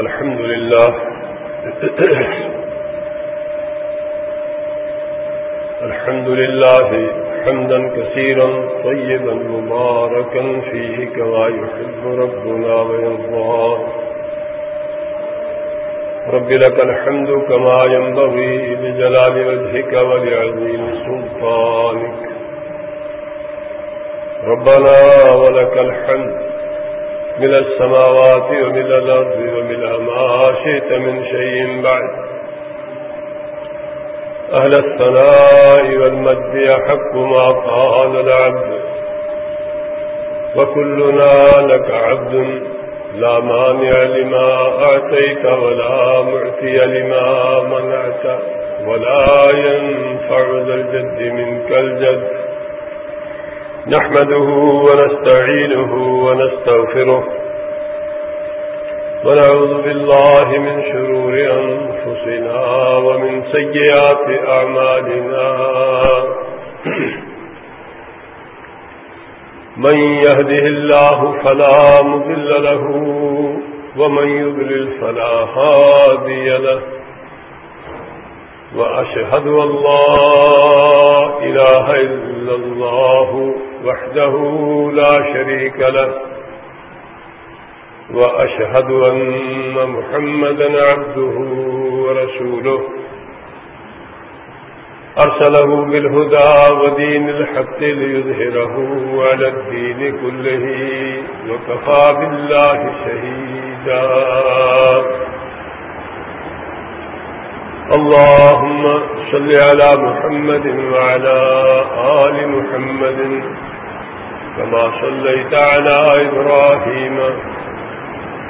الحمد لله. الحمد لله حمدا كثيرا طيبا مباركا فيه كما يحب ربنا ويرضى. رب لك الحمد كما ينبغي لجلال وجهك ولعظيم سلطانك. ربنا ولك الحمد من السماوات ومن الأرض ومن ما شئت من شيء بعد. أهل الثناء والمجد يحق ما قال العبد. وكلنا لك عبد. لا مانع لما أعطيت ولا معتي لما منعت. ولا ينفع ذا الجد منك الجد. نحمده ونستعينه ونستغفره. ونعوذ بالله من شرور أنفسنا ومن سيئات أعمالنا. من يهده الله فلا مذل له ومن يذلل فلا هادي له. وأشهد أن لا إله إلا الله وحده لا شريك له. وأشهد أن محمدا عبده ورسوله. أرسله بالهدى ودين الحق ليظهره على الدين كله وكفى بالله شهيدا. اللهم صل على محمد وعلى آل محمد كما صليت على إبراهيم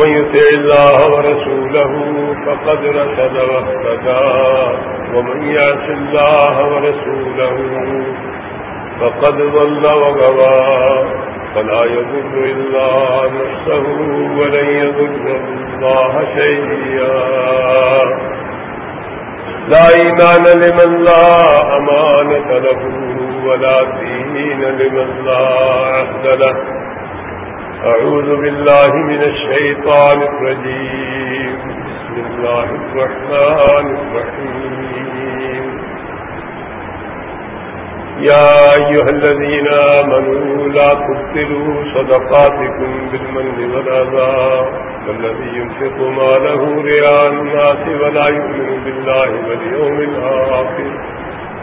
من يتع الله ورسوله فقد رشد واهتدى. ومن يعص الله ورسوله فقد ضل وغوى. فلا يضر إلا نفسه ولن يضر الله شيئا. لا إيمان لمن لا أمانة له ولا دين لمن لا عهد له. أعوذ بالله من الشيطان الرجيم. بسم الله الرحمن الرحيم. يا أيها الذين آمنوا لا تبطلوا صدقاتكم بالمن والأذى. والذي ينفق ما له رياء الناس ولا يؤمن بالله واليوم الآخر.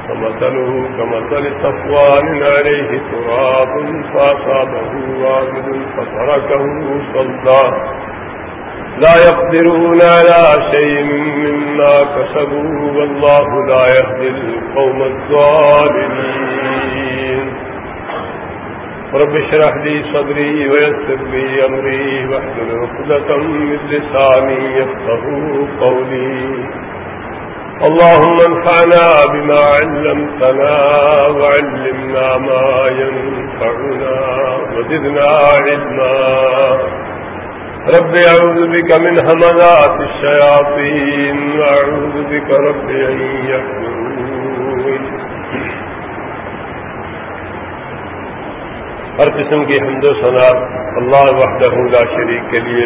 فمثله كمثل صفوان عليه تراب فأصابه وابد فتركه صلى لا يقدرون على شيء مما كسبوا والله لا يهدي القوم الظالمين. رب اشرح لي صدري ويسر لي أمري واحلل عقدة من لساني يفقهوا قولي. اللهم انفعنا بما علمتنا وعلمنا ما ينفعنا وزدنا علما. رب أعوذ بك من همذات الشياطين وأعوذ بك رب أن يحضرون ہر قسم کی حمد و ثنا اللہ وحدہ لا شریک کے لیے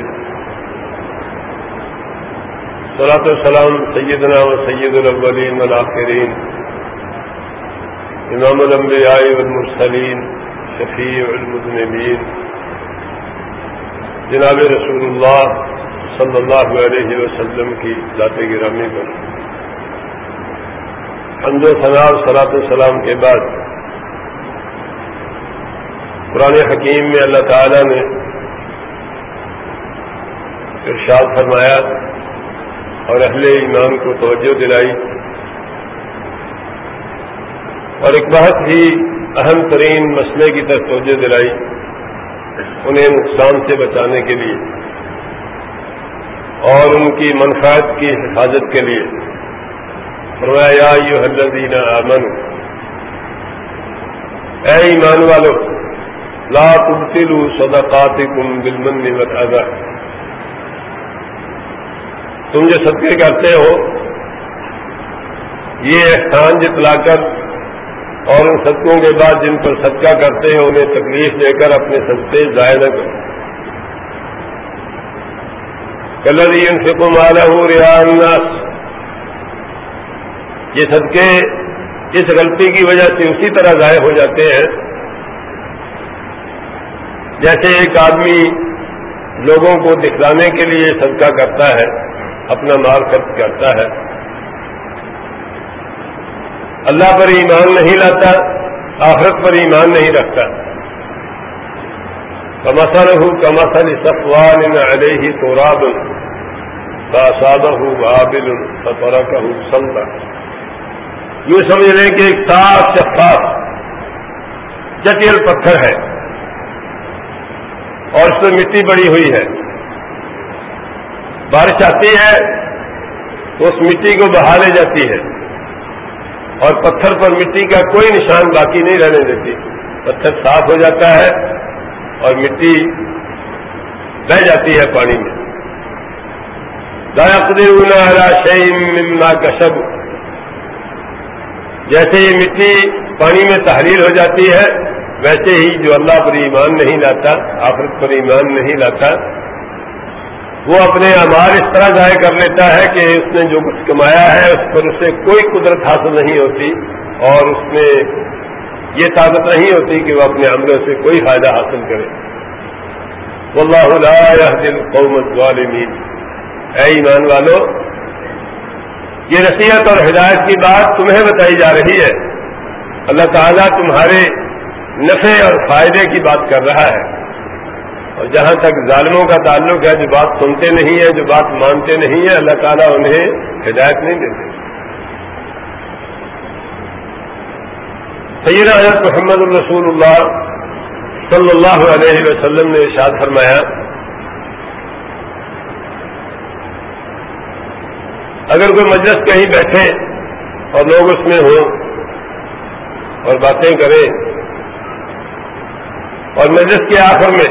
صلاة والسلام سيدنا وسيد الأولين والآخرين. إمام الأنبياء والمرسلين، شفيع المذنبين. جناب رسول اللہ صلی اللہ علیہ وسلم کی ذات گرامی پر. حمد و صناب صلاح السلام کے بعد قرآن حکیم میں اللہ تعالی نے ارشاد فرمایا اور اہل ایمان کو توجہ دلائی۔ اور ایک بہت ہی اہم ترین مسئلے کی طرف توجہ دلائی انہیں نقصان سے بچانے کے لیے اور ان کی منفاط کی حفاظت کے لیے۔ فرمایا یو امن اے ایمان والو، لا تبتلوا صدقاتكم بالمن والأذى۔ تم جو صدقے کرتے ہو، یہ احسان جتلا کر اور ان صدقوں کے بعد جن پر صدقہ کرتے ہیں، انہیں تکلیف دے کر اپنے صدقے ضائع نہ کرو۔ کلر ان سے کو مالا ہوں ریاض یہ صدقے اس غلطی کی وجہ سے اسی طرح ضائع ہو جاتے ہیں۔ جیسے ایک آدمی لوگوں کو دکھلانے کے لیے صدقہ کرتا ہے اپنا مال خرچ کرتا ہے۔ اللہ پر ایمان نہیں لاتا، آخرت پر ایمان نہیں رکھتا۔ کمسل ہوں کمسل صفوان علیہ تو راب کا ہوں بابل سفر کا ہوں سمتا یوں سمجھ لیں کہ ایک صاف شفاف جٹیل پتھر ہے اور اس میں مٹی بڑی ہوئی ہے۔ بارش آتی ہے تو اس مٹی کو بہا لے جاتی ہے۔ اور پتھر پر مٹی کا کوئی نشان باقی نہیں رہنے دیتی۔ پتھر صاف ہو جاتا ہے اور مٹی رہ جاتی ہے پانی میں۔ دایا مما کشب جیسے یہ مٹی پانی میں تحریر ہو جاتی ہے، ویسے ہی جو اللہ پر ایمان نہیں لاتا، آخرت پر ایمان نہیں لاتا وہ اپنے امار اس طرح ضائع کر لیتا ہے کہ اس نے جو کچھ کمایا ہے اس پر اسے کوئی قدرت حاصل نہیں ہوتی اور اس میں یہ طاقت نہیں ہوتی کہ وہ اپنے عملوں سے کوئی فائدہ حاصل کرے۔ اللہ قومت والمین اے ایمان والو، یہ نصیحت اور ہدایت کی بات تمہیں بتائی جا رہی ہے۔ اللہ تعالیٰ تمہارے نفع اور فائدے کی بات کر رہا ہے۔ اور جہاں تک ظالموں کا تعلق ہے، جو بات سنتے نہیں ہیں، جو بات مانتے نہیں ہیں، اللہ تعالیٰ انہیں ہدایت نہیں دیتے۔ سید حضرت محمد الرسول اللہ صلی اللہ علیہ وسلم نے ارشاد فرمایا، اگر کوئی مجلس کہیں بیٹھے اور لوگ اس میں ہوں اور باتیں کریں اور مجلس کے آخر میں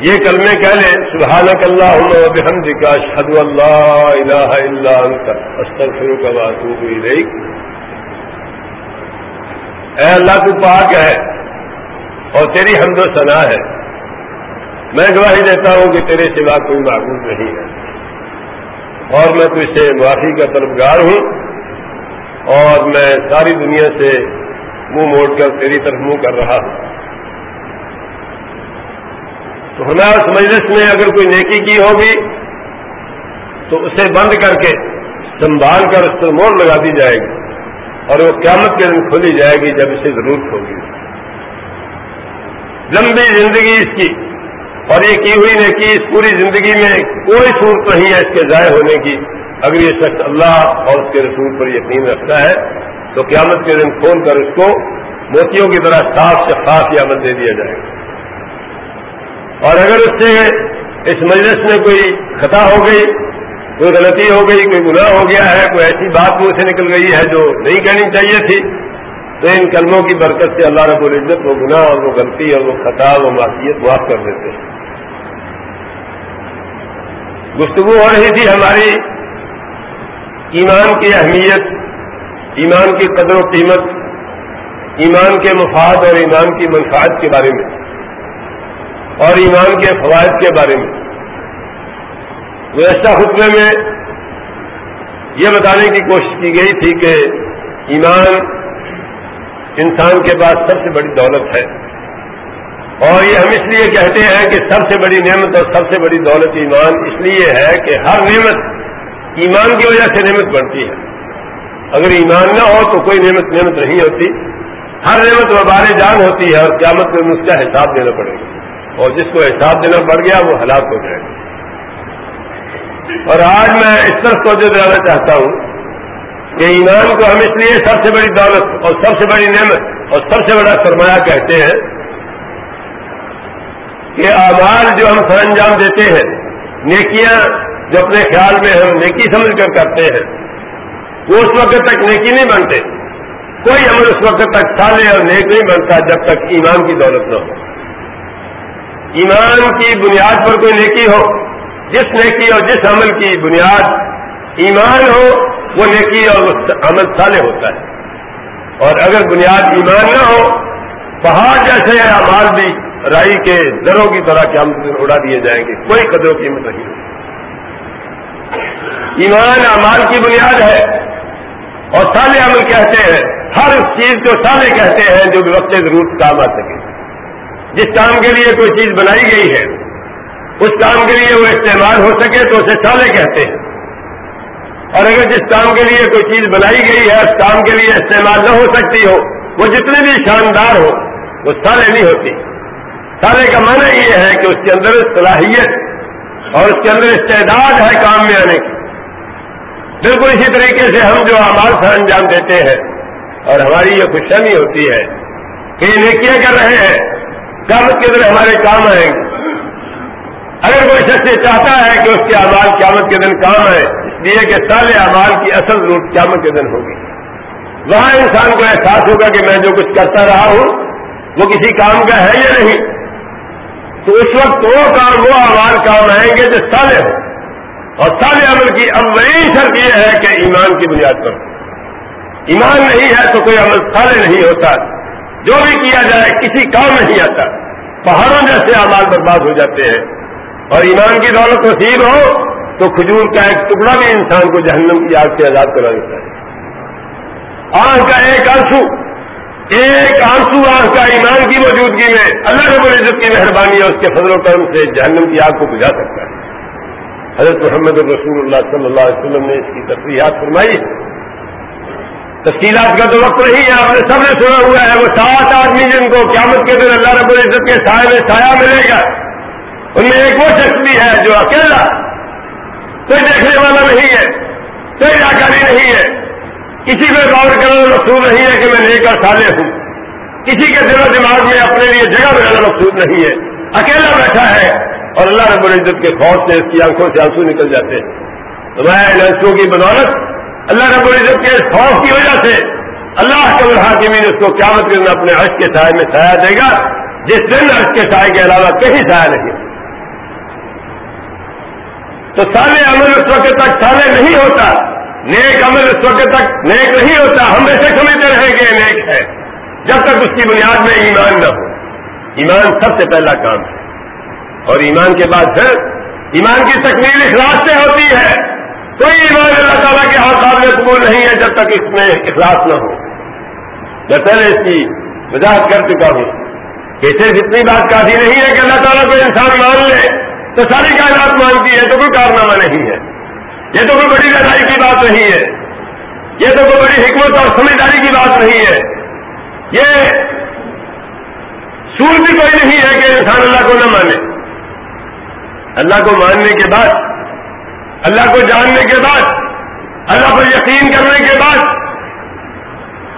یہ کلمے کہہ لیں، سبحانک اللہ بحمد کا شد اللہ الہ الا انت استغفر کا واتوب الیک۔ اے اللہ، تو پاک ہے اور تیری حمد و ثنا ہے۔ میں گواہی دیتا ہوں کہ تیرے سوا کوئی معبود نہیں ہے۔ اور میں تو اسے معافی کا طلبگار ہوں۔ اور میں ساری دنیا سے منہ موڑ کر تیری طرف منہ کر رہا ہوں۔ تو اس مجلس میں اگر کوئی نیکی کی ہوگی تو اسے بند کر کے سنبھال کر اس پر موڑ لگا دی جائے گی اور وہ قیامت کے دن کھولی جائے گی جب اسے ضرورت ہوگی۔ لمبی زندگی اس کی اور یہ کی ہوئی نیکی اس پوری زندگی میں کوئی صورت نہیں ہے اس کے ضائع ہونے کی۔ اگر یہ شخص اللہ اور اس کے رسول پر یقین رکھتا ہے تو قیامت کے دن کھول کر اس کو موتیوں کی طرح صاف سے خاص یامت دے دیا جائے گا۔ اور اگر اس سے اس مجلس میں کوئی خطا ہو گئی، کوئی غلطی ہو گئی، کوئی گناہ ہو گیا ہے، کوئی ایسی بات منہ سے نکل گئی ہے جو نہیں کہنی چاہیے تھی، تو ان کلموں کی برکت سے اللہ رب العزت وہ گناہ اور وہ غلطی اور وہ خطا وہ معافیت معاف کر دیتے ہیں۔ گفتگو ہو رہی تھی ہماری ایمان کی اہمیت، ایمان کی قدر و قیمت، ایمان کے مفاد اور ایمان کی منفاط کے بارے میں۔ اور ایمان کے فوائد کے بارے میں۔ گزشتہ خطبے میں یہ بتانے کی کوشش کی گئی تھی کہ ایمان انسان کے پاس سب سے بڑی دولت ہے۔ اور یہ ہم اس لیے کہتے ہیں کہ سب سے بڑی نعمت اور سب سے بڑی دولت ایمان اس لیے ہے کہ ہر نعمت ایمان کی وجہ سے نعمت بڑھتی ہے۔ اگر ایمان نہ ہو تو کوئی نعمت نعمت نہیں ہوتی۔ ہر نعمت وبار جان ہوتی ہے اور قیامت میں اس کا حساب دینا پڑے گا۔ اور جس کو حساب دینا پڑ گیا وہ ہلاک ہو جائے گا۔ اور آج میں اس طرح توجہ دلانا چاہتا ہوں کہ ایمان کو ہم اس لیے سب سے بڑی دولت اور سب سے بڑی نعمت اور سب سے بڑا سرمایہ کہتے ہیں کہ آمال جو ہم سر انجام دیتے ہیں، نیکیاں جو اپنے خیال میں ہم نیکی سمجھ کر کرتے ہیں، وہ اس وقت تک نیکی نہیں بنتے۔ کوئی عمل اس وقت تک سالے اور نیک نہیں بنتا جب تک ایمان کی دولت نہ ہو۔ ایمان کی بنیاد پر کوئی نیکی ہو، جس نیکی اور جس عمل کی بنیاد ایمان ہو، وہ نیکی اور عمل سالے ہوتا ہے۔ اور اگر بنیاد ایمان نہ ہو، پہاڑ جیسے امال بھی رائی کے زروں کی طرح کے ہم اڑا دیے جائیں گے، کوئی قدر و قیمت نہیں۔ ہوگی ایمان امال کی بنیاد ہے اور سالے عمل کہتے ہیں، ہر اس چیز کو سالے کہتے ہیں جو وقت ضرورت کام آ سکے۔ جس کام کے لیے کوئی چیز بنائی گئی ہے، اس کام کے لیے وہ استعمال ہو سکے تو اسے سالے کہتے ہیں۔ اور اگر جس کام کے لیے کوئی چیز بنائی گئی ہے، اس کام کے لیے استعمال نہ ہو سکتی ہو، وہ جتنے بھی شاندار ہو، وہ سالے نہیں ہوتی۔ سالے کا معنی یہ ہے کہ اس کے اندر صلاحیت اور اس کے اندر استعداد ہے کام میں آنے کی۔ بالکل اسی طریقے سے ہم جو آمال سے انجام دیتے ہیں، اور ہماری یہ خوشحالی ہوتی ہے کہ یہ نیکیاں کر رہے ہیں۔ کام کے اندر ہمارے کام آئیں گے اگر کوئی شخص یہ چاہتا ہے کہ اس کے اعمال قیامت کے دن کام ہے اس لیے کہ سال اعمال کی اصل ضرورت قیامت کے دن ہوگی۔ وہاں انسان کو احساس ہوگا کہ میں جو کچھ کرتا رہا ہوں، وہ کسی کام کا ہے یا نہیں؟ تو اس وقت وہ کام، وہ اعمال کام آئیں گے جو سالے ہوں اور سال عمل کی وہی شرط یہ ہے کہ ایمان کی بنیاد پر۔ ایمان نہیں ہے تو کوئی عمل سالے نہیں ہوتا۔ جو بھی کیا جائے، کسی کام نہیں آتا۔ پہاڑوں جیسے اعمال برباد ہو جاتے ہیں۔ اور ایمان کی دولت نصیب ہو، تو کھجور کا ایک ٹکڑا بھی انسان کو جہنم کی آگ سے آزاد کرا دیتا ہے۔ آنکھ کا ایک آنسو ایک آنسو آنکھ کا ایمان کی موجودگی میں اللہ رب العزت کی مہربانی اور اس کے فضل و کرم سے جہنم کی آگ کو بجھا سکتا ہے۔ حضرت محمد رسول اللہ صلی اللہ علیہ وسلم نے اس کی تفریحات فرمائی۔ تفصیلات کا تو وقت نہیں ہے آپ نے سب نے سنا ہوا ہے، وہ سات آدمی جن کو قیامت کے دن اللہ رب العزت کے سائے میں سایہ ملے گا۔ ان میں ایک وہ شخص بھی ہے جو اکیلا کوئی دیکھنے والا نہیں ہے، کوئی جاکاری نہیں ہے۔ کسی پہ غور کرنا مقصود نہیں ہے کہ میں نیک اور سالے ہوں۔ کسی کے دل و دماغ میں اپنے لیے جگہ بنانا مقصود نہیں ہے۔ اکیلا بیٹھا ہے اور اللہ رب العزت کے خوف سے اس کی آنکھوں سے آنسو نکل جاتے ہیں۔ تو میں ان آنسو کی بدولت اللہ رب العزت کے خوف کی وجہ سے اللہ کے حاکمین اس کو قیامت کے دن اپنے عرش کے سائے میں سایہ دے گا، جس دن عرش کے سائے کے علاوہ کہیں سایہ نہیں۔ تو سالے عمل اس وقت تک سالے نہیں ہوتا، نیک عمل اس وقت تک نیک نہیں ہوتا، ہم ایسے سمجھتے رہیں گے نیک ہے۔ جب تک اس کی بنیاد میں ایمان نہ ہو۔ ایمان سب سے پہلا کام ہے۔ اور ایمان کے بعد پھر ایمان کی تکمیل اخلاص سے ہوتی ہے۔ کوئی ایمان اللہ تعالیٰ کے ہاتھ قابل قبول نہیں ہے جب تک اس میں اخلاص نہ ہو۔ میں پہلے اس کی وضاحت کر چکا ہوں کہ صرف اتنی بات کافی نہیں ہے کہ اللہ تعالیٰ کو انسان مان لے، تو ساری کائنات مانتی ہے تو کوئی کارنامہ نہیں ہے۔ یہ تو کوئی بڑی لڑائی کی بات نہیں ہے۔ یہ تو کوئی بڑی حکمت اور سمجھداری کی بات نہیں ہے۔ یہ سور بھی کوئی نہیں ہے کہ انسان اللہ کو نہ مانے۔ اللہ کو ماننے کے بعد اللہ کو جاننے کے بعد، اللہ پر یقین کرنے کے بعد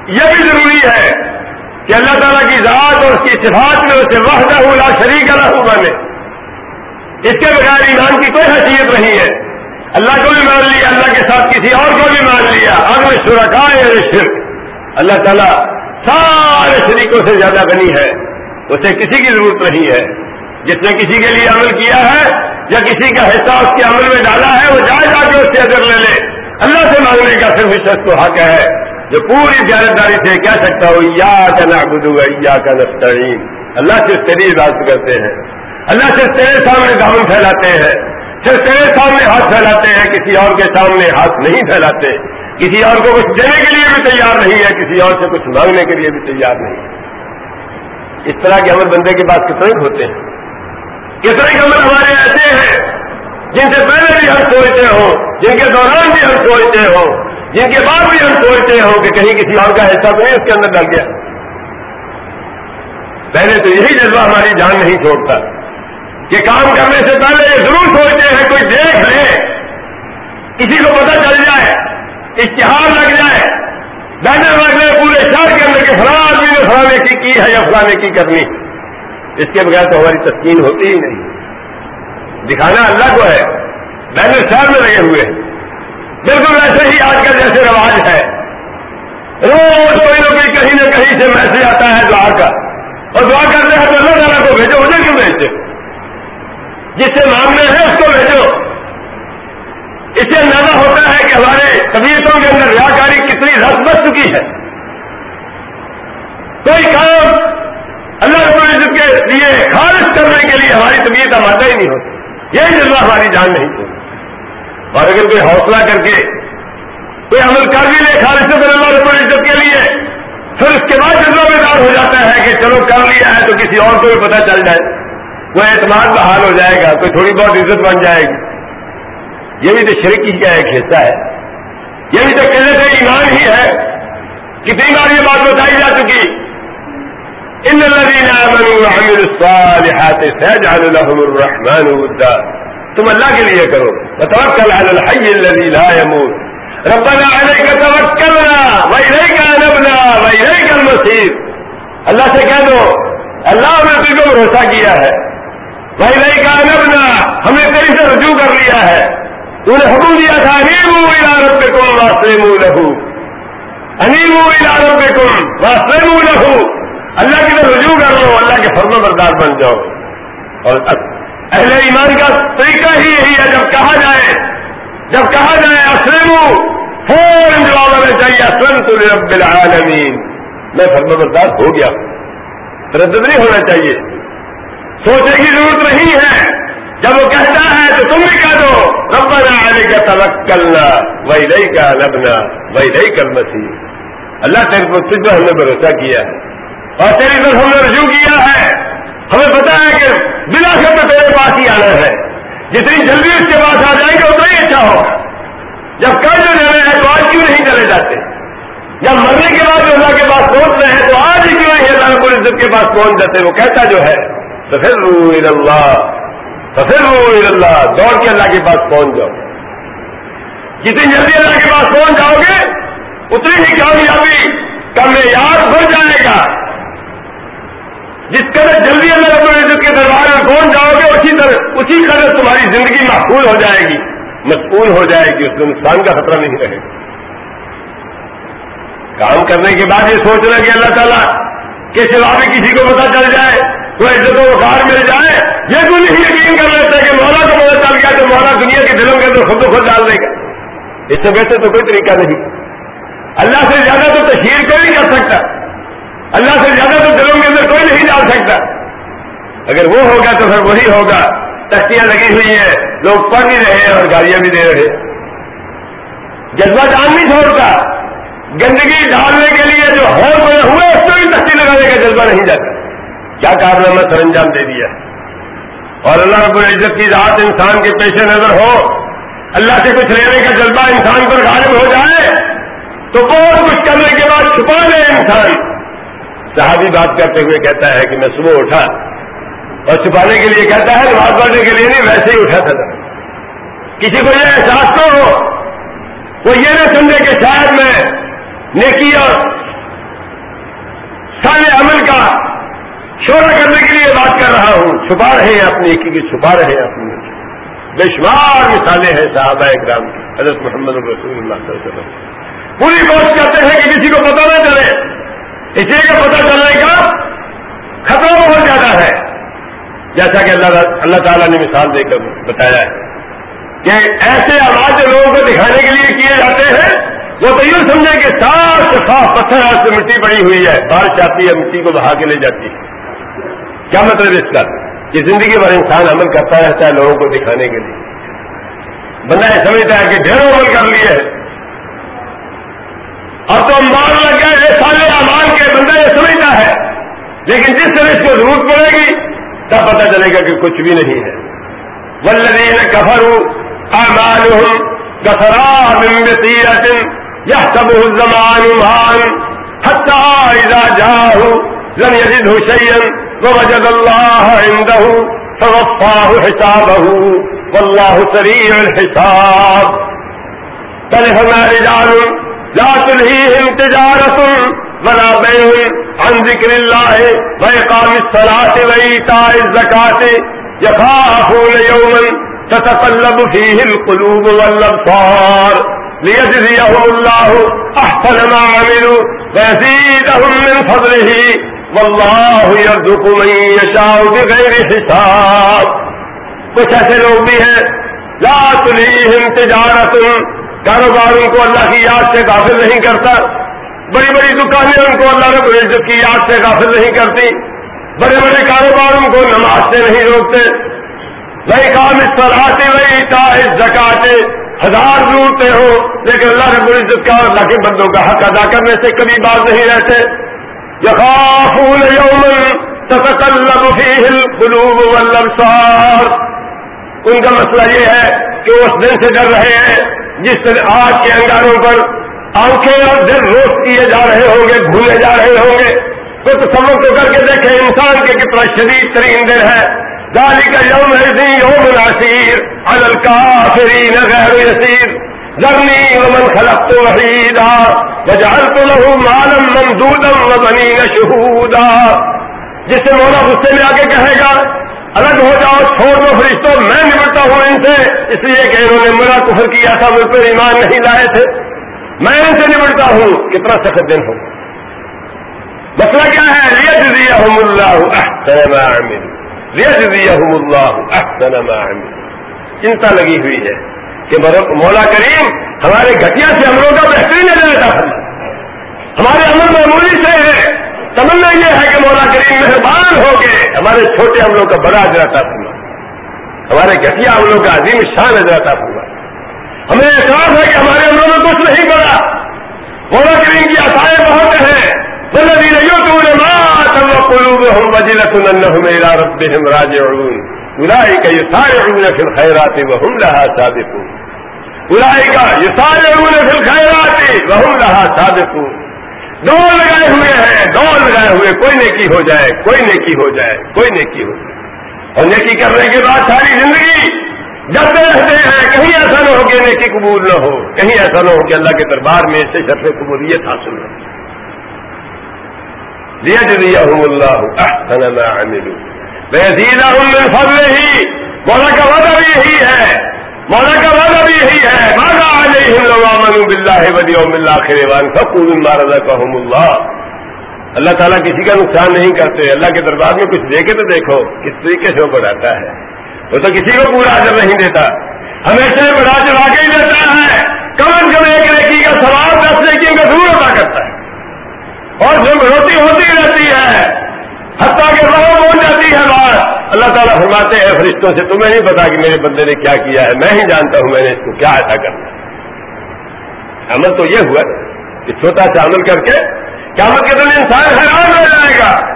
یہ بھی ضروری ہے کہ اللہ تعالیٰ کی ذات اور اس کی صفات میں اسے وحدہ لا شریک اللہ کو مانے اس کے بغیر ایمان کی کوئی حیثیت نہیں ہے۔ اللہ کو بھی مان لیا، اللہ کے ساتھ کسی اور کو بھی مان لیا۔ اگر شرکا شرک، اللہ تعالیٰ سارے شریکوں سے زیادہ بنی ہے۔ اسے کسی کی ضرورت نہیں ہے۔ جس نے کسی کے لیے عمل کیا ہے یا کسی کا حصہ اس کے عمل میں ڈالا ہے، وہ جائے جا کے اس سے اگر لے لے۔ اللہ سے مانگنے کا صرف شخص کو حق ہے۔ جو پوری جانبداری سے کہہ سکتا ہو یا کا نا گدو یا کا نستعین اللہ سے تیری بات کرتے ہیں۔ اللہ سے تیرے سامنے دامن پھیلاتے ہیں۔ صرف تیرے سامنے ہاتھ پھیلاتے ہیں۔ کسی اور کے سامنے ہاتھ نہیں پھیلاتے۔ کسی اور کو کچھ دینے کے لیے بھی تیار نہیں ہے، کسی اور سے کچھ مانگنے کے لیے بھی تیار نہیں۔ ہے اس طرح کے عمل بندے کے پاس کتنے ہوتے ہیں۔ کتنے عمل ہمارے ایسے ہیں جن سے پہلے بھی ہم سوچتے ہوں، جن کے دوران بھی ہم سوچتے ہوں، جن کے بعد بھی ہم سوچتے ہوں کہ کہیں کسی اور کا حصہ تو نہیں اس کے اندر ڈل گیا۔ پہلے تو یہی جذبہ ہماری جان نہیں چھوڑتا کہ کام کرنے سے پہلے یہ ضرور سوچتے ہیں، کوئی دیکھ لے، کسی کو پتہ چل جائے، اشتہار لگ جائے، بینر لگ جائے پورے شہر کے اندر کہ فلاں آدمی نے فلاں کی کی ہے یا فلاں کی کرنی۔ اس کے بغیر تو ہماری تسکین ہوتی ہی نہیں۔ دکھانا اللہ کو ہے۔ بینر شہر میں لگے ہوئے بالکل ویسے ہی آج کل جیسے رواج ہے۔ روز کوئی نہ کوئی کہیں نہ کہیں سے میسج آتا ہے دعا کا۔ اور دعا کرتے ہیں تو اللہ تعالیٰ کو بھیجو مجھے کیوں بھیجتے جس سے مانگنا ہے اس کو بھیجو۔ اس سے اندازہ ہوتا ہے کہ ہمارے طبیعتوں کے اندر ریاکاری کتنی رس بچ چکی ہے۔ کوئی کام اللہ رب العزت کے لیے خارج کرنے کے لیے ہماری طبیعت آمادہ ہی نہیں ہوتی یہی جذبہ ہماری جان نہیں ہوتی اور اگر کوئی حوصلہ کر کے کوئی عمل کر بھی لے خالص اللہ رب العزت کے لیے، پھر اس کے بعد جذبہ بیدار ہو جاتا ہے کہ چلو کر لیا ہے تو کسی اور کو بھی پتہ چل جائے۔ وہ اعتماد کا حال ہو جائے گا، کوئی تھوڑی بہت عزت بن جائے گی۔ یہ بھی تو شرکی کا ایک حصہ ہے۔ یہ بھی تو کہنے سے ایمان ہی ہے۔ کتنی بار یہ بات بتائی جا چکی ان الذين امنوا وعملوا الصالحات سيجعل لهم الرحمن ودا. تم اللہ کے لیے کرو وتوکل على الحي الذي لا يموت. ربنا عليك توكلنا واليك انبنا واليك المصير. اللہ سے کہہ دو اللہ نے تجھ کو بھروسہ کیا ہے. بھائی بھائی کا انبنا ہم نے تیری سے رجوع کر لیا ہے. تو نے حکم دیا تھا انیم عدالت پہ کون واسطے منہ لہو انیم عدالت پہ اللہ کی طرف رجوع کر لو، اللہ کے فرم بردار بن جاؤ۔ اور اہل ایمان کا طریقہ ہی یہی ہے، جب کہا جائے، جب کہا جائے اسلم فوراً جواب ہمیں چاہیے اسلم تو رب العالمین۔ میں فرم بردار ہو گیا۔ تردد نہیں ہونا چاہیے۔ سوچنے کی ضرورت نہیں ہے۔ جب وہ کہتا ہے تو تم بھی کہہ دو، ربنا علی کا توکلنا وہی نہیں کا لبنا وہی نہیں کر مسیح اللہ تیرے کو تجھ پر ہم نے بھروسہ کیا ہے۔ اور تیری طرف ہم نے رجوع کیا ہے۔ ہمیں پتا ہے کہ بلا سے تو تیرے پاس ہی آنا ہے۔ جتنی جلدی اس کے پاس آ جائیں گے اتنا ہی اچھا ہوگا۔ جب کل جو جانا ہے تو آج کیوں نہیں چلے جاتے؟ جب مرنے کے بعد اللہ کے پاس پہنچ رہے ہیں تو آج ہی کیوں نہیں اللہ کو عزت کے پاس پہنچ جاتے وہ کہتا جو ہے تو پھر رو اللہ تو پھر وہ اللہ دوڑ کے اللہ کے پاس پہنچ جاؤ۔ جتنی جلدی اللہ کے پاس پہنچ جاؤ گے، اتنی ہی کامیابی کا معیار بڑھ جائے گا۔ جس قدر جلدی اللہ رب العزت کے دربار میں پہنچ جاؤ گے، اسی طرح اسی قدر تمہاری زندگی محفوظ ہو جائے گی۔ مقبول ہو جائے گی، اس میں نقصان کا خطرہ نہیں رہے گا۔ کام کرنے کے بعد یہ سوچنا کہ اللہ تعالیٰ کے سوا میں کسی کو پتا چل جائے، تو عزت و وقار مل جائے۔ یہ تو نہیں یقین کر لیتے کہ مولا کو پتا چل گیا تو مولا دنیا کے دلوں کے اندر خود و خود ڈال دے گا۔ اس سے ویسے تو کوئی طریقہ نہیں۔ اللہ سے زیادہ تو تشہیر کوئی نہیں کر سکتا۔ اللہ سے زیادہ تو دلوں کے اندر کوئی نہیں ڈال سکتا۔ اگر وہ ہوگا تو پھر وہی ہوگا۔ تختیاں لگی ہوئی ہیں۔ لوگ پڑھ بھی رہے ہیں اور گاڑیاں بھی دے رہے۔ جذبہ جان نہیں چھوڑتا۔ گندگی ڈالنے کے لیے جو ہو ہوئے، اس کو بھی تختی لگانے کا جذبہ نہیں جاتا۔ کیا کارنامہ سر انجام دے دیا۔ اور اللہ رب العزت کی ذات انسان کے پیش نظر ہو، اللہ سے کچھ لینے کا جذبہ انسان پر غالب ہو جائے، تو بہت کچھ کرنے کے بعد چھپا لے انسان۔ صحابی بات کرتے ہوئے کہتا ہے کہ میں صبح اٹھا اور چھپانے کے لیے کہتا ہے نماز پڑھنے کے لیے نہیں، ویسے ہی اٹھا تھا۔ کسی کو یہ احساس تو ہو، وہ یہ نہ سمجھے کہ شاید میں نیکی اور سارے عمل کا شورا کرنے کے لیے بات کر رہا ہوں۔ چھپا رہے ہیں اپنی کی، چھپا رہے ہیں اپنی بے شمار مثالیں ہیں صحابہ اکرام کی، حضرت محمد رسول اللہ صلی اللہ علیہ وسلم۔ پوری کوشش کرتے ہیں کہ کسی کو پتہ نہ چلے۔ اسی کا پتہ چلنے کا خطرہ بہت زیادہ ہے۔ جیسا کہ اللہ اللہ تعالیٰ نے مثال دے کر بتایا ہے کہ ایسے آواز جو لوگوں کو دکھانے کے لیے کیے جاتے ہیں، وہ تو یوں سمجھے کہ صاف صاف پتھر آج سے مٹی پڑی ہوئی ہے بارش آتی ہے، مٹی کو بہا کے لے جاتی ہے۔ کیا مطلب اس کا؟ کہ زندگی بھر انسان عمل کرتا رہتا ہے لوگوں کو دکھانے کے لیے۔ بندہ یہ سمجھتا ہے کہ ڈھیروں عمل کر لیے۔ اب تو مار لگ گئے سارے امان کے بندہ یہ سمجھتا ہے لیکن جس طرح اس کو ضرورت پڑے گی، تب پتہ چلے گا کہ کچھ بھی نہیں ہے۔ والذین کفروا اعمالهم كسراب بطيئة يحسبه الزمان مان حتى إذا جاءه لم يجده شيئا ووجد الله عنده فوفاه حسابه والله سريع الحساب۔ رجال لا تلهيهم تجارة ولا بيع عن ذكر الله وإقام الصلاة وإيتاء الزكاة يخافون يوما تتقلب فيه القلوب والابصار ليجزيهم الله احسن ما عملوا ويزيدهم من فضله والله يرزق من يشاء بغير حساب کچھ ایسے لوگ بھی ہیں لا تلہم تجارت کاروبار ان کو اللہ کی یاد سے غافل نہیں کرتا۔ بڑی بڑی دکانیں ان کو اللہ رب العزت کی یاد سے غافل نہیں کرتی۔ بڑے بڑے کاروبار ان کو نماز سے نہیں روکتے۔ وہی کام اس پر آتے، وہی چاہے زکاتے ہزار ڈھونڈتے ہو لیکن اللہ رب العزت کا اللہ کے بندوں کا حق ادا کرنے سے کبھی بات نہیں رہتے۔ یقافون یومن تتقلب فیہ القلوب والابصار۔ ان کا مسئلہ یہ ہے کہ اس دن سے ڈر رہے ہیں۔ جس طرح آج کے انگاروں پر آنکھیں اور دل روز کیے جا رہے ہوں گے گھومے جا رہے ہوں گے۔ تو تصور تو کر کے دیکھیں انسان کے کتنا شدید ترین دن ہے۔ ذلك يوم يوم عسير على الكافرين غير يسير ذرني ومن خلقت وحيدا وجعلت له مالا ممدودا وبنين شهودا جس سے مولا غصے میں آگے کہے گا الگ ہو جاؤ، چھوڑ دو فرشتوں، میں نمٹتا ہوں ان سے۔ اس لیے کہ انہوں نے میرا کفر کیا تھا، مجھ پر ایمان نہیں لائے تھے۔ میں ان سے نمٹتا ہوں، کتنا سخت دن ہو مسئلہ کیا ہے؟ ریت دیا ہوں اللہ احسن ما عمل چنتا لگی ہوئی ہے کہ مولا کریم ہمارے گٹیا سے عملوں کا بہترین نظر آتا ہمارے عمل معمولی سے ہے۔ تمنا یہ ہے کہ مولا کریم مہربان ہو کے ہمارے چھوٹے عملوں کا بڑا اجراتا فرما۔ ہمارے گٹیا عملوں کا عظیم شان اجراتا فرما۔ ہمیں احساس ہے کہ ہمارے عملوں میں کچھ نہیں پڑا مولا کریم کی آسائیں بہت ہیں۔ والذين يؤتون ما آتوا وقلوبهم وجلة أنهم إلى وهم لها سابقون۔ أولئك يسارعون في الخيرات وهم لها سابقون۔ دوڑ لگائے ہوئے ہیں دوڑ لگائے ہوئے، کوئی نیکی ہو جائے، کوئی نیکی ہو جائے، کوئی نیکی ہو جائے۔ اور نیکی کرنے کے بعد ساری زندگی جبتے رہتے ہیں۔ کہیں ایسا نہ ہو کہ نیکی قبول نہ ہو، کہیں ایسا نہ ہو کہ اللہ کے دربار میں اسے شرف قبولیت حاصل نہ ہو۔ ليجزيهم الله احسن ما عملوا۔ ويزيدهم من فضله مولا کا وعدہ بھی یہی ہے۔ مولا کا وعدہ بھی یہی ہے۔ ماذا عليهم لو امنوا بالله واليوم الاخر وانفقوا مما رزقهم الله اللہ۔ اللہ تعالیٰ کسی کا نقصان نہیں کرتے۔ اللہ کے دربار میں کچھ دے کے تو دیکھو کس طریقے سے وہ بڑھاتا ہے۔ وہ تو کسی کو پورا اجر نہیں دیتا۔ ہمیشہ بڑھا چڑھا کے ہی دیتا ہے۔ کم از کم ایک نیکی کا سوال دس نیکیوں کا ضرور ادا کرتا ہے۔ اور جب روٹی ہوتی رہتی ہے، حتیٰ کہ رو پہنچ جاتی ہے بات۔ اللہ تعالیٰ فرماتے ہیں فرشتوں سے، تمہیں نہیں پتا کہ میرے بندے نے کیا کیا ہے، میں ہی جانتا ہوں میں نے اس کو کیا ایسا کرنا عمل تو یہ ہوا کہ چھوٹا سا عمل کر کے قیامت کے دن انسان حیران رہ جائے گا۔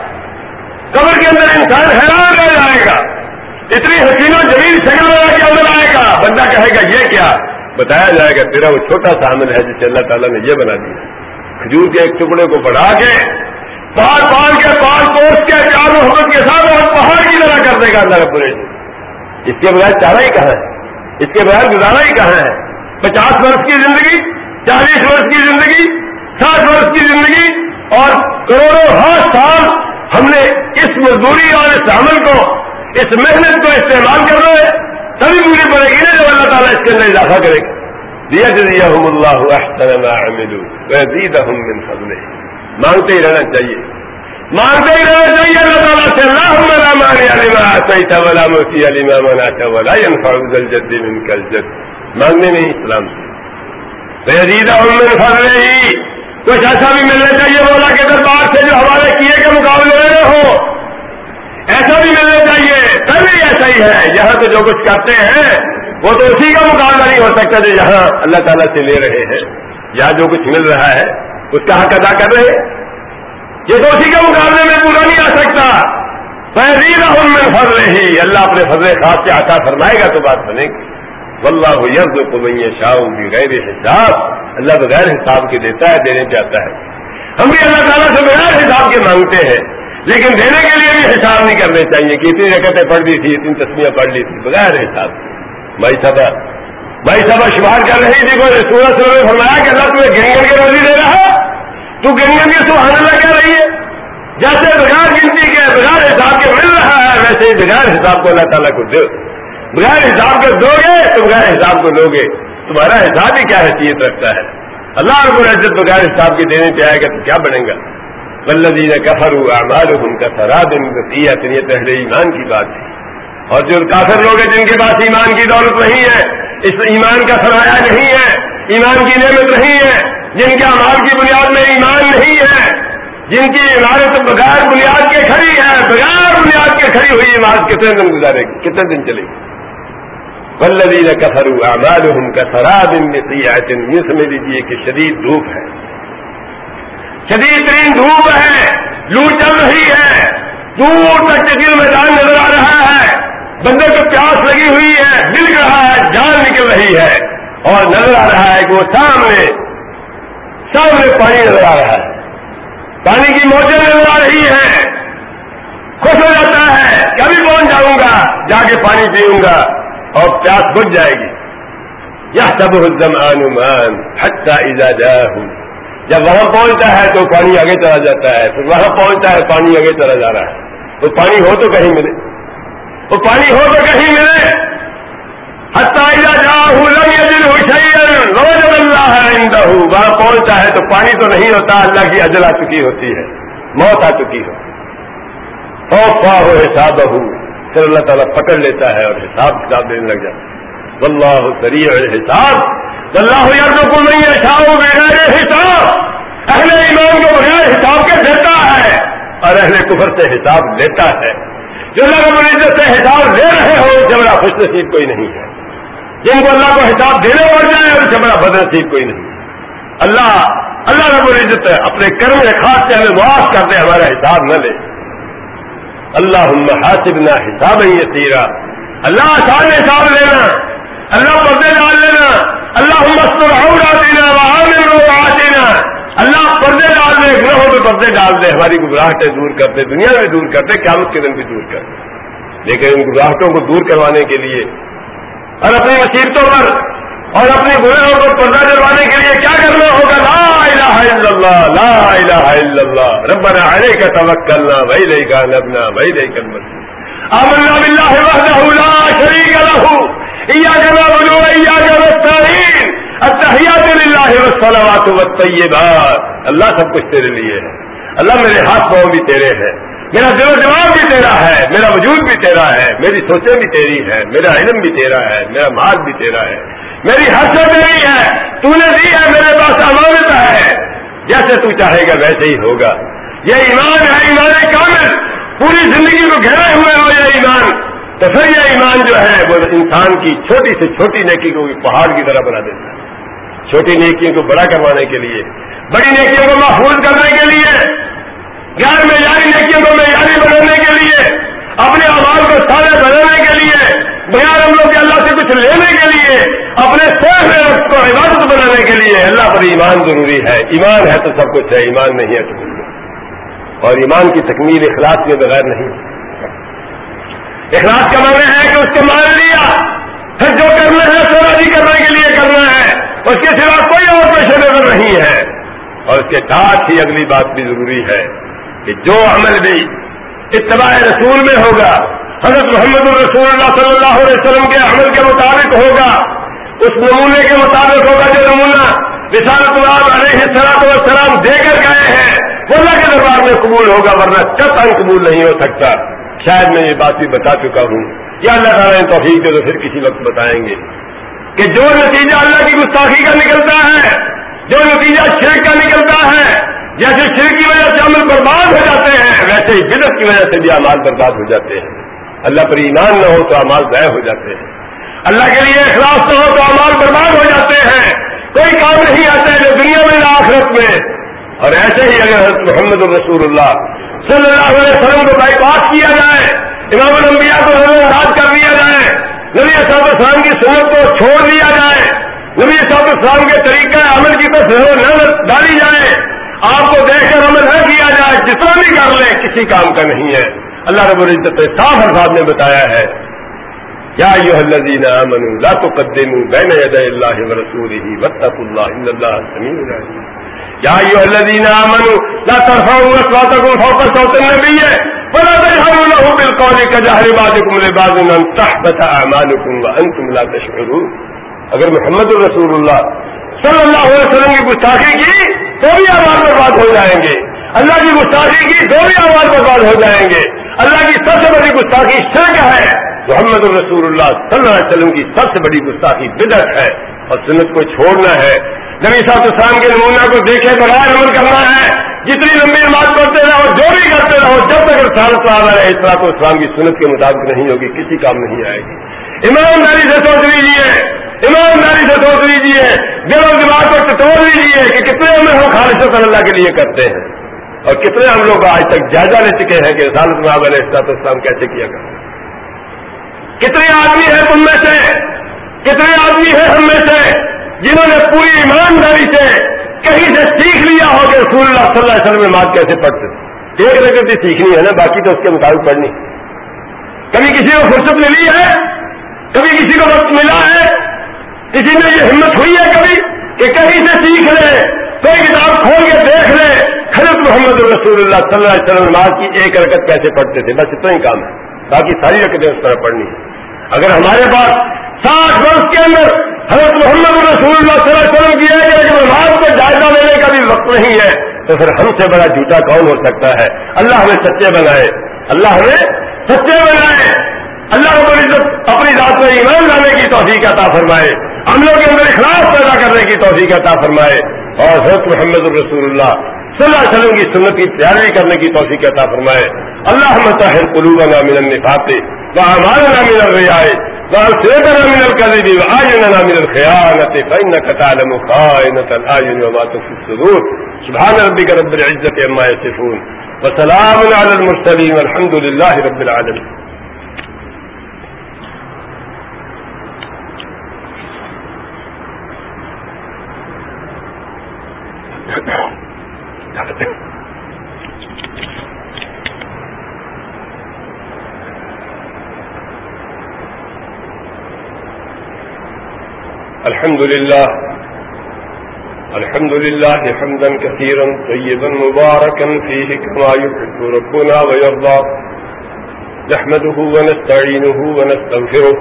قبر کے اندر انسان حیران رہ جائے گا۔ اتنی حسین و جمیل شکل والا کیا عمل آئے گا؟ بندہ کہے گا، یہ کیا؟ بتایا جائے گا، تیرا وہ چھوٹا سا عمل ہے جسے اللہ تعالیٰ نے یہ بنا دیا۔ کھجور کے ایک ٹکڑے کو بڑھا کے پہاڑ پہاڑ کے پہاڑ کوس کے چار محبت کے ساتھ اور پہاڑ کی طرح کر دے گا اللہ رب العزت۔ اس کے بغیر چارہ ہی کہاں ہے؟ اس کے بغیر گزارا ہی کہاں ہے؟ پچاس برس کی زندگی، چالیس برس کی زندگی، ساٹھ برس کی زندگی اور کروڑوں ہر سال ہم نے اس مزدوری اور اس عمل کو، اس محنت کو استعمال کر رہے ہیں تبھی پوری پڑے گی نا جب اللہ تعالیٰ اس کے اندر اضافہ کرے گا۔ ليجزيهم الله احسن مانگتے ہی رہنا چاہیے۔ مانگتے ہی رہنا چاہیے، اللہ تعالیٰ سے اللهم لا مانع لما اعطيت ولا معطي لما منعت ولا ينفع ذا الجد منك الجد۔ مانگنے نہیں اسلام سے۔ ويزيدهم من فضله کچھ ایسا بھی ملنا چاہیے مولا کے دربار سے جو ہمارے کیے کے مقابلے میں ہو۔ ایسا بھی ملنا چاہیے۔ تبھی ایسا ہی ہے۔ یہاں تو جو کچھ کرتے ہیں، وہ تو اسی کا مقابلہ نہیں ہو سکتا جو یہاں اللہ تعالیٰ سے لے رہے ہیں۔ یا جو کچھ مل رہا ہے اس کا حق ادا کر رہے یہ تو اسی کے مقابلے میں پورا نہیں آ سکتا۔ میں فضل ہی اللہ اپنے فضل خاص سے آتا فرمائے گا تو بات بنے گی۔ واللہ یز کو میں شاہ غیر حساب۔ اللہ بغیر حساب کے دیتا ہے، دینے چاہتا ہے۔ ہم بھی اللہ تعالیٰ سے بغیر حساب کے مانگتے ہیں، لیکن دینے کے لیے بھی حساب نہیں کرنے چاہیے۔ کہ اتنی رکتیں پڑھ لی تھی، اتنی تصویریں پڑھ لی تھی، بغیر حساب۔ بھائی صاحب بھائی صاحب شمار کر رہی تھی کوئی سورج نے فرمایا کہ اللہ تمہیں گنگن کے روزی دے رہا تو گنگن کے سبحان اللہ کہہ رہی ہے۔ جیسے بغیر گنتی کے، بغیر حساب کے مل رہا ہے، ویسے ہی بغیر حساب کو اللہ تعالیٰ کو دو۔ بغیر حساب کو دو گے تو بغیر حساب کو لو گے۔ تمہارا حساب ہی کیا حیثیت رکھتا ہے؟ اللہ رب العزت بغیر حساب کے دینے چاہے گا تو کیا بنے گا؟ ولدین کفر اعمال ان کا سراد ان کا یہ پہلے ایمان کی بات ہے۔ اور جو کافر لوگ ہیں، جن کے پاس ایمان کی دولت نہیں ہے اس ایمان کا سرایہ نہیں ہے، ایمان کی نعمت نہیں ہے، جن کے امال کی بنیاد میں ایمان نہیں ہے، جن کی عمارت بغیر بنیاد کے کھڑی ہے، بغیر بنیاد کے کھڑی ہوئی عمارت کتنے دن گزارے گی؟ کتنے دن چلے گی؟ ولدین کفر اعمال ان کا سراد ان یہ سمجھ لیجیے کہ شدید دھوپ ہے۔ شدید ترین دھوپ ہے لو چل رہی ہے۔ دور تک چکل میدان نظر آ رہا ہے۔ بندے کو پیاس لگی ہوئی ہے دل رہا ہے، جان نکل رہی ہے اور نظر آ رہا ہے کہ وہ سامنے سامنے پانی نظر آ رہا ہے۔ پانی کی موجیں نظر آ رہی ہے خوش ہو جاتا ہے کبھی پہنچ جاؤں گا؟ جا کے پانی پیوں گا اور پیاس بجھ جائے گی۔ یا سب حسمان حتہ اجازا ہوں جب وہاں پہنچتا ہے تو پانی آگے چلا جاتا ہے۔ پھر وہاں پہنچتا ہے، پانی آگے چلا جا رہا ہے۔ تو پانی ہو تو کہیں ملے۔ وہ پانی ہو تو کہیں ملے۔ جا ہوں روز اللہ ہے وہاں پہنچتا ہے تو پانی تو نہیں ہوتا، اللہ کی اجل آ چکی ہوتی ہے، موت آ چکی ہو خوفا ہو حساب ہوں پھر اللہ تعالیٰ پکڑ لیتا ہے اور حساب کتاب دینے لگ جاتا ہے۔ اللہ سری حساب اللہ یار کو نہیں ہے بغیر حساب۔ اہل ایمان کو بغیر حساب کے دیتا ہے اور اہل کفر سے حساب لیتا ہے۔ جو لوگ العزت سے حساب لے رہے ہو جبرا خوش نصیب کوئی نہیں ہے۔ جن کو اللہ کو حساب دینے پڑ جائے اور جبرا بد نصیب کوئی نہیں۔ اللہ اللہ رب العزت اپنے کرم خاص سے ہمیں معاف کرتے ہمارا حساب نہ لے۔ اللہ حاصب نہ حساب ہی تیرا اللہ آسان حساب لینا، اللہ پردے ڈال لینا، اللہ مستر دینا دینا اللہ پردے ڈال دے گناہوں میں پردے ڈال دے ہماری گبراہٹیں دور کرتے دنیا میں دور کرتے قیامت کے دن بھی دور کرتے لیکن ان گبراہٹوں کو دور کروانے کے لیے اور اپنی مصیبتوں پر اور اپنے گناہوں پر پردہ جلوانے کے لیے کیا کرنا ہوگا؟ لا الہ الا اللہ، لا الہ الا اللہ۔ ربنا علیہ کا توکلنا وہی لے کا نبنا وہی لے کر آمنا باللہ وحدہ، لا شریک لہو اللہ سب کچھ تیرے لیے ہے۔ اللہ میرے ہاتھ پاؤں بھی تیرے ہیں۔ میرا دل و جواب بھی تیرا ہے۔ میرا وجود بھی تیرا ہے۔ میری سوچیں بھی تیری ہے میرا علم بھی تیرا ہے۔ میرا مال بھی تیرا ہے۔ میری حد تیری ہے تو نے دی ہے، میرے پاس امانت ہے۔ جیسے تو چاہے گا، ویسے ہی ہوگا۔ یہ ایمان ہے، ایمان کامل۔ پوری زندگی کو گھیرے ہوئے ہو یہ ایمان۔ تو پھر یہ ایمان جو ہے، وہ انسان کی چھوٹی سے چھوٹی نیکی کو پہاڑ کی طرح بنا دیتا ہے۔ چھوٹی نیکیوں کو بڑا کروانے کے لیے، بڑی نیکیوں کو محفوظ کرنے کے لیے غیر معیاری نیکیوں کو معیاری بنانے کے لیے، اپنے آواز کو سارے بنانے کے لیے، بغیر ہم لوگ کے اللہ سے کچھ لینے کے لیے، اپنے صحت کو عبادت بنانے کے لیے، اللہ پر ایمان ضروری ہے۔ ایمان ہے تو سب کچھ ہے، ایمان نہیں ہے تو اور ایمان کی تکمیل اخلاص کے بغیر نہیں۔ اخلاص کا معنی ہے کہ اس کو مان لیا پھر جو کرنا ہے سو راضی کرنے کے لیے اس کے سوا کوئی اور پیش نظر نہیں ہے۔ اور اس کے ساتھ ہی اگلی بات بھی ضروری ہے کہ جو عمل بھی اتباع رسول میں ہوگا، حضرت محمد الرسول اللہ صلی اللہ علیہ وسلم کے عمل کے مطابق ہوگا، اس نمونے کے مطابق ہوگا جو نمونہ رسالت اللہ علیہ السلام والسلام دے کر گئے ہیں، وہ اللہ کے دربار میں قبول ہوگا، ورنہ چت قبول نہیں ہو سکتا۔ شاید میں یہ بات بھی بتا چکا ہوں۔ یا اللہ تعالیٰ توفیق دے تو پھر کسی وقت بتائیں گے۔ کہ جو نتیجہ اللہ کی گستاخی کا نکلتا ہے، جو نتیجہ شرک کا نکلتا ہے، جیسے شرک کی وجہ سے عمل برباد ہو جاتے ہیں، ویسے ہی بدت کی وجہ سے بھی امال برباد ہو جاتے ہیں۔ اللہ پر ایمان نہ ہو تو امال ضائع ہو جاتے ہیں۔ اللہ کے لیے اخلاص نہ ہو تو امال برباد ہو جاتے ہیں۔ کوئی کام نہیں آتا ہے جو دنیا میں نہ آخرت میں۔ اور ایسے ہی اگر محمد الرسول اللہ صلی اللہ علیہ وسلم کو بائی پاس کیا جائے، امام الانبیاء کو نظر انداز کر نبی صاحب السلام کی سنت کو چھوڑ دیا جائے، نبی صاحب السلام کے طریقہ عمل کی تو نہ ڈالی جائے۔ آپ کو دیکھ کر عمل نہ کیا جائے جتنا بھی کر لیں، کسی کام کا نہیں ہے۔ اللہ رب العزت نے صاف الفاظ نے بتایا ہے، یا الذین آمنوا لا تقدموا بین یدی اللہ ورسوله واتقوا اللہ ان اللہ سمیع علیم۔ یا ایھا الذین آمنوا لا ترفعوا اصواتکم فوق صوت النبی ولا تجهروا له بالقول كجهر بعضكم لبعض ان تحبط اعمالكم وانتم لا تشعرون اگر محمد الرسول اللہ صلی اللہ علیہ وسلم کی گستاخی کی تو بھی آواز برباد ہو جائیں گے۔ اللہ کی گستاخی کی تو بھی آواز برباد ہو جائیں گے۔ اللہ کی سب سے بڑی گستاخی شرک ہے۔ محمد الرسول اللہ صلی اللہ علیہ وسلم کی سب سے بڑی گستاخی بدت ہے اور سنت کو چھوڑنا ہے۔ نبی صاحب السلام کے نمونہ کو دیکھے بغیر عمل کرنا ہے۔ جتنی لمبی نماز کرتے رہو جو بھی کرتے رہو جب تک سال آ رہا ہے اسلام کو اسلام کی سنت کے مطابق نہیں ہوگی، کسی کام نہیں آئے گی۔ ایمانداری سے سوچ لیجیے ایمانداری سے سوچ لیجیے دل اور دماغ کو ٹٹور لیجیے کہ کتنے عمر ہم خالص اللہ کے لیے کرتے ہیں۔ اور کتنے ہم لوگ آج تک جائزہ لے چکے ہیں کہ رسالت محب علیہ اسلام کیسے کیا کرتے کتنے آدمی ہیں تم میں سے؟ کتنے آدمی ہیں ہم میں سے جنہوں نے پوری ایمانداری سے کہیں سے سیکھ لیا ہو کہ رسول اللہ صلی اللہ علیہ وسلم میں مات کیسے پڑھتے ایک رکعت ہی سیکھنی ہے نا، باقی تو اس کے مطابق پڑھنی۔ کبھی کسی کو فرصت ملی ہے؟ کبھی کسی کو وقت ملا ہے؟ کسی میں یہ ہمت ہوئی ہے کبھی کہ کہیں سے سیکھ لے، کوئی کتاب کھول کے دیکھ لے۔ خرط محمد رسول اللہ صلی اللہ علیہ وسلم نماز کی ایک رکعت کیسے پڑھتے تھے؟ بس اتنا ہی کام ہے۔ باقی ساری رکعتیں اس طرح پڑھنی ہے اگر ہمارے پاس ساٹھ برس کے اندر حضرت محمد رسول اللہ صلی اللہ علیہ وسلم کی ہے کہ نماز کو جائزہ لینے کا بھی وقت نہیں ہے، تو پھر ہم سے بڑا جھوٹا کون ہو سکتا ہے؟ اللہ ہمیں سچے بنائے۔ اللہ ہمیں سچے بنائے۔ اللہ رب العزت اپنی ذات میں ایمان لانے کی توفیق عطا فرمائے۔ ہم لوگ کے اندر اخلاص پیدا کرنے کی توفیق عطا فرمائے۔ اور حضرت محمد الرسول اللہ صلی اللہ علیہ وسلم کی سنت کی تیاری کرنے کی توفیق عطا فرمائے۔ اللہ متحر قلوبنا من النفاق وأعمالنا من الرياء وألسنتنا من الكذب وأعيننا من الخيانة، فإنك تعلم خائنة الأعين وما تخفي الصدور سبحان ربك رب العزة عما يصفون وسلام على المرسلين، والحمد لله رب العالمين Thank you. الحمد لله. الحمد لله حمدا كثيرا طيبا مباركا فيه كما يحب ربنا ويرضى. نحمده ونستعينه ونستغفره.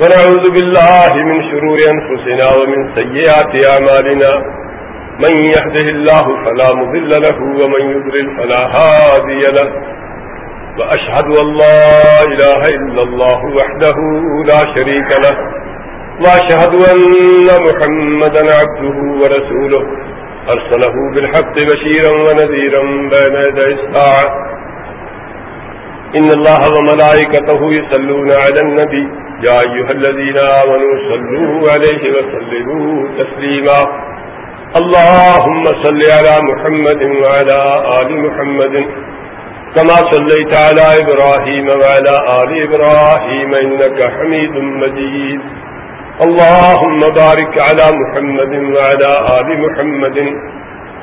ونعوذ بالله من شرور أنفسنا ومن سيئات أعمالنا. من يهده الله فلا مضل له ومن يضلل فلا هادي له. وأشهد أن لا إله إلا الله وحده لا شريك له. وأشهد أن محمدا عبده ورسوله. أرسله بالحق بشيرا ونذيرا بين يدي الساعة إن الله وملائكته يسلون على النبي. يا أيها الذين آمنوا صلوا عليه وسلموا تسليما. اللهم صل على محمد وعلى آل محمد. كما صليت على إبراهيم وعلى آل إبراهيم إنك حميد مجيد. اللهم بارك على محمد وعلى آل محمد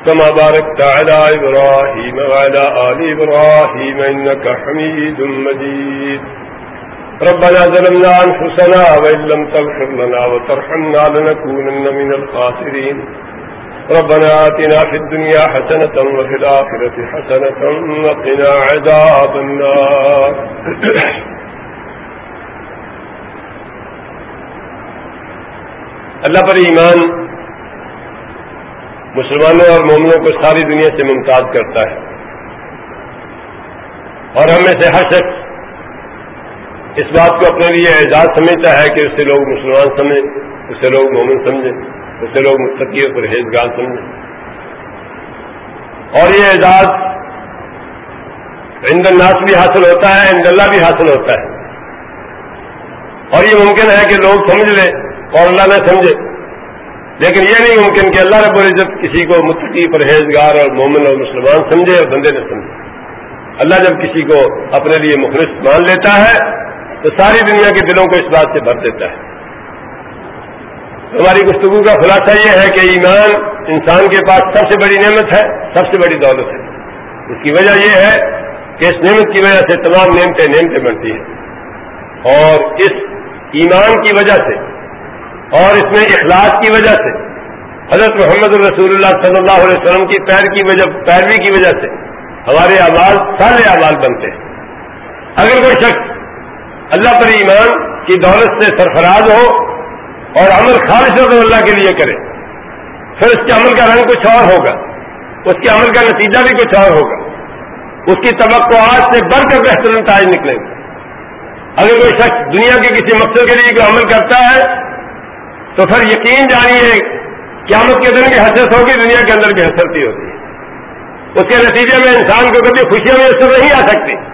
كما باركت على إبراهيم وعلى آل إبراهيم إنك حميد مجيد. ربنا ظلمنا أنفسنا وإن لم تغفر لنا وترحمنا لنكونن من الخاسرين. ربنا آتنا في الدنيا حسنة وفي الآخرة حسنة وقنا عذاب النار. اللہ پر ایمان مسلمانوں اور مومنوں کو ساری دنیا سے ممتاز کرتا ہے۔ اور ہمیں سے ہر شخص اس بات کو اپنے لیے اعزاز سمجھتا ہے کہ اس سے لوگ مسلمان سمجھیں اس سے لوگ مومن سمجھیں اس سے لوگ مستقی اور پرہیزگار سمجھیں۔ اور یہ اعزاز عند الناس بھی حاصل ہوتا ہے، عند اللہ بھی حاصل ہوتا ہے۔ اور یہ ممکن ہے کہ لوگ سمجھ لیں۔ اور اللہ نہ سمجھے۔ لیکن یہ نہیں ممکن کہ اللہ رب العزت کسی کو متقی، پرہیزگار اور مومن اور مسلمان سمجھے اور بندے نہ سمجھے۔ اللہ جب کسی کو اپنے لیے مخلص مان لیتا ہے، تو ساری دنیا کے دلوں کو اس بات سے بھر دیتا ہے۔ ہماری گفتگو کا خلاصہ یہ ہے کہ ایمان انسان کے پاس سب سے بڑی نعمت ہے، سب سے بڑی دولت ہے۔ اس کی وجہ یہ ہے کہ اس نعمت کی وجہ سے تمام نعمتیں نعمتیں بنتی ہیں۔ اور اس ایمان کی وجہ سے اور اس میں اخلاص کی وجہ سے، حضرت محمد الرسول اللہ صلی اللہ علیہ وسلم کی پیر کی وجہ، پیروی کی وجہ سے ہمارے آواز سارے آواز بنتے ہیں۔ اگر کوئی شخص اللہ پر ایمان کی دولت سے سرفراز ہو اور عمل خالص و اللہ کے لیے کرے، پھر اس کے عمل کا رنگ کچھ اور ہوگا، اس کے عمل کا نتیجہ بھی کچھ اور ہوگا۔ اس کی توقع آج سے بڑھ کر بہتر نتائج نکلیں گے اگر کوئی شخص دنیا کے کسی مقصد کے لیے کوئی عمل کرتا ہے تو پھر یقین جاری ہے، قیامت کے دن کی حسرت ہوگی، دنیا کے اندر بھی حسرتی ہوتی ہے۔ اس کے نتیجے میں انسان کو کبھی خوشیاں میسر نہیں آ سکتی۔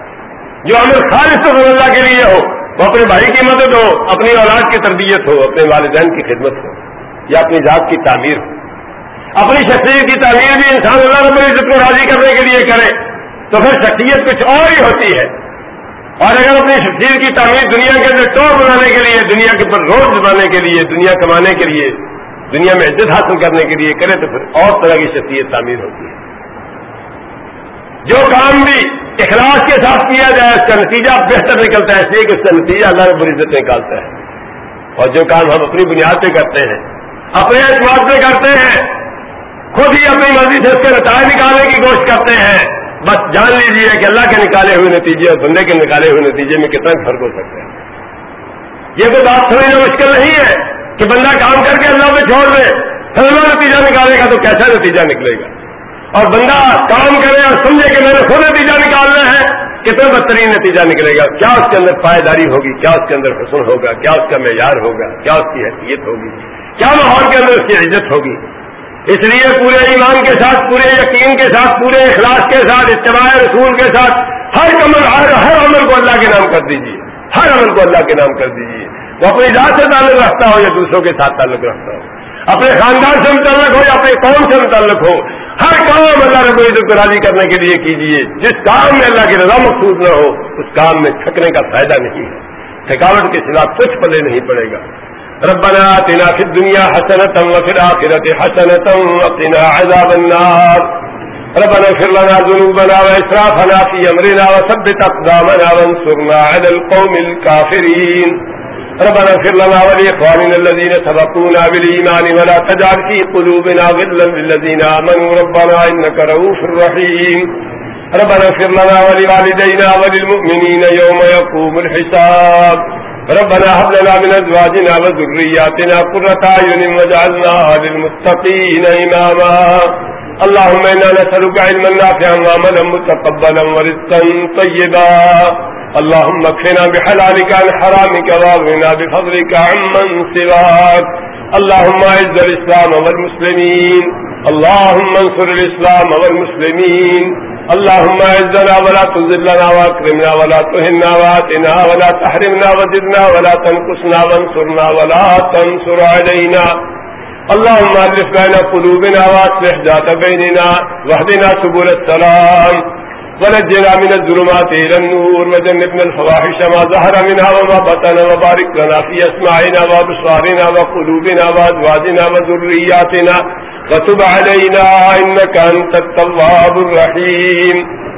جو عمل خالص تو اللہ کے لیے ہو، وہ اپنے بھائی کی مدد ہو، اپنی اولاد کی تربیت ہو، اپنے والدین کی خدمت ہو، یا اپنی ذات کی تعمیر ہو۔ اپنی شخصیت کی تعمیر بھی انسان اللہ رب العزت کو راضی کرنے کے لیے کرے، تو پھر شخصیت کچھ اور ہی ہوتی ہے۔ اور اگر اپنی شخصیت کی تعمیر دنیا کے اندر ٹور بنانے کے لیے، دنیا کے اوپر روز بنانے کے لیے، دنیا کمانے کے لیے، دنیا میں عزت حاصل کرنے کے لیے کرے تو پھر اور طرح کی شخصیت تعمیر ہوتی ہے۔ جو کام بھی اخلاص کے ساتھ کیا جائے، اس کا نتیجہ بہتر نکلتا ہے، اس لیے کہ اس کا نتیجہ اللہ رب العزت نکالتا ہے۔ اور جو کام ہم اپنی بنیاد پہ کرتے ہیں، اپنے اعتماد پہ کرتے ہیں، خود ہی اپنی مرضی سے اس کے نتائج نکالنے کی کوشش کرتے ہیں۔ بس جان لیجیے کہ اللہ کے نکالے ہوئے نتیجے اور بندے کے نکالے ہوئے نتیجے میں کتنا فرق ہو سکتا ہے۔ یہ تو بات سمجھنا مشکل نہیں ہے کہ بندہ کام کر کے اللہ پہ چھوڑ دے پھر نتیجہ نکالے گا تو کیسا نتیجہ نکلے گا؟ اور بندہ کام کرے اور سمجھے کہ میں نے خود نتیجہ نکالنا ہے، کتنا بدترین نتیجہ نکلے گا؟ کیا اس کے اندر پائیداری ہوگی؟ کیا اس کے اندر حسن ہوگا؟ کیا اس کا معیار ہوگا؟ کیا اس کی حیثیت ہوگی؟ کیا ماحول کے اندر اس کی عزت ہوگی؟ اس لیے پورے ایمان کے ساتھ، پورے یقین کے ساتھ، پورے اخلاص کے ساتھ، اتباع رسول کے ساتھ ہر عمل، ہر ہر عمل کو اللہ کے نام کر دیجیے ہر عمل کو اللہ کے نام کر دیجیے وہ اپنی ذات سے تعلق رکھتا ہو یا دوسروں کے ساتھ تعلق رکھتا ہو۔ اپنے خاندان سے متعلق ہو یا اپنے قوم سے متعلق ہو، ہر کام اللہ رب العزت کو راضی کرنے کے لیے کیجیے جس کام میں اللہ کی رضا مقصود نہ ہو، اس کام میں تھکنے کا فائدہ نہیں ہے۔ تھکاوٹ کے خلاف کچھ پلے نہیں پڑے گا۔ ربنا آتنا في الدنيا حسنة وفي الآخرة حسنة وقنا عذاب النار. ربنا اغفر لنا ذنوبنا وإسرافنا في أمرنا وثبت أقدامنا وانصرنا على القوم الكافرين. ربنا اغفر لنا ولإخواننا الذين سبقونا بالإيمان ولا تجعل في قلوبنا غلا للذين آمنوا. ربنا إنك رؤوف رحيم. ربنا اغفر لنا ولوالدينا وللمؤمنين يوم يقوم الحساب. ربنا هب لنا من أزواجنا وذرياتنا قرة أعين واجعلنا للمتقين إماما. اللهم إنا نسألك علما نافعا وعملا متقبلا ورزقا طيبا. اللهم اكفنا بحلالك عن حرامك واغننا بفضلك عمن سواك. اللهم اعز الاسلام والمسلمين. اللهم انصر الاسلام والمسلمين. اللهم اعزنا ولا تذلنا واكرمنا ولا تهنا واتنا ولا تحرمنا وزدنا ولا تنقصنا وانصرنا ولا تنصر علينا. اللهم الف بين قلوبنا واصلح ذات بيننا واهدنا سبل السلام. ونجنا من الظلمات إلى النور وجنبنا الفواحش ما ظهر منها وما بطن، وبارك لنا في أسماعنا وبصارنا وقلوبنا وأزواجنا وذرياتنا. وتب علينا إنك أنت التواب الرحيم.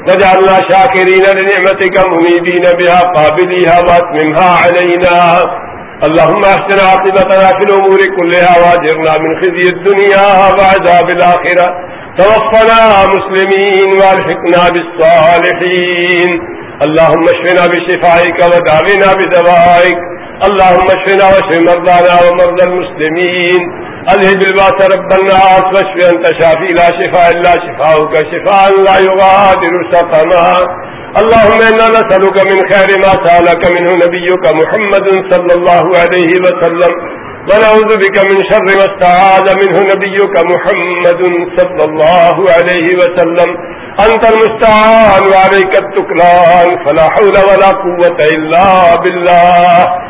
وجعلنا شاكرين لنعمتك منيبين بها قابليها واتممها علينا. اللهم احسن عاقبتنا في الأمور كلها واجرنا من خزي الدنيا وعذاب الآخرة. توفنا مسلمين والحقنا بالصالحين. اللهم اشفنا بشفائك ودعونا بدوائك. اللهم اشفنا واشف مرضانا ومرضى المسلمين. اذهب الباس رب الناس واشف انت شافي، لا شفاء الا شفاؤك. شفاء لا يغادر سقما. اللهم انا نسالك من خير ما سالك منه نبيك محمد صلى الله عليه وسلم. ونعوذ بك من شر ما استعاذ منه نبيك محمد صلى الله عليه وسلم. أنت المستعان، وعليك التكلان فلا حول ولا قوة إلا بالله.